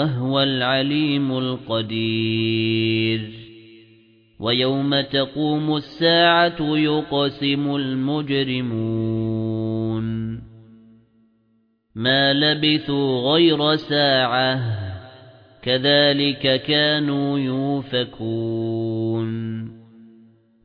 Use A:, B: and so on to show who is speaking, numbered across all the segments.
A: وَهُوَ الْعَلِيمُ الْقَدِيرُ. وَيَوْمَ تَقُومُ السَّاعَةُ يُقْسِمُ الْمُجْرِمُونَ. مَا لَبِثُوا غَيْرَ سَاعَةٍ كَذَلِكَ كَانُوا يُؤْفَكُونَ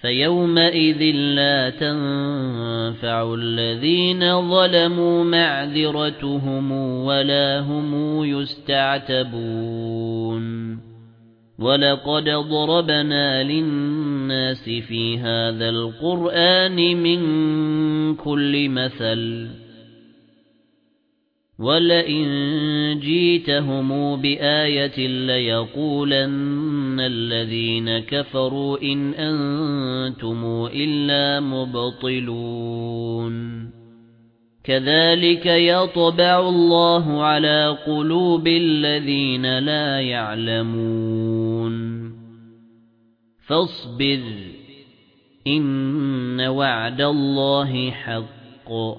A: فَيَوْمَئِذٍ لَّا تَنفَعُ الَّذِينَ ظَلَمُوا مَعْذِرَتُهُمْ وَلَا هُمْ يُسْتَعْتَبُونَ. وَلَقَدْ ضَرَبْنَا لِلنَّاسِ فِي هَذَا الْقُرْآنِ مِنْ كُلِّ مَثَلٍ. وَلَئِن جِئْتَهُم بِآيَةٍ لَّيَقُولَنَّ الَّذِينَ كَفَرُوا إِنْ أَنتُمْ إِلَّا مُبْطِلُونَ كَذَلِكَ يَطْبَعُ اللَّهُ عَلَى قُلُوبِ الَّذِينَ لَا يَعْلَمُونَ فَاصْبِرْ إِنَّ وَعْدَ اللَّهِ حَقٌّ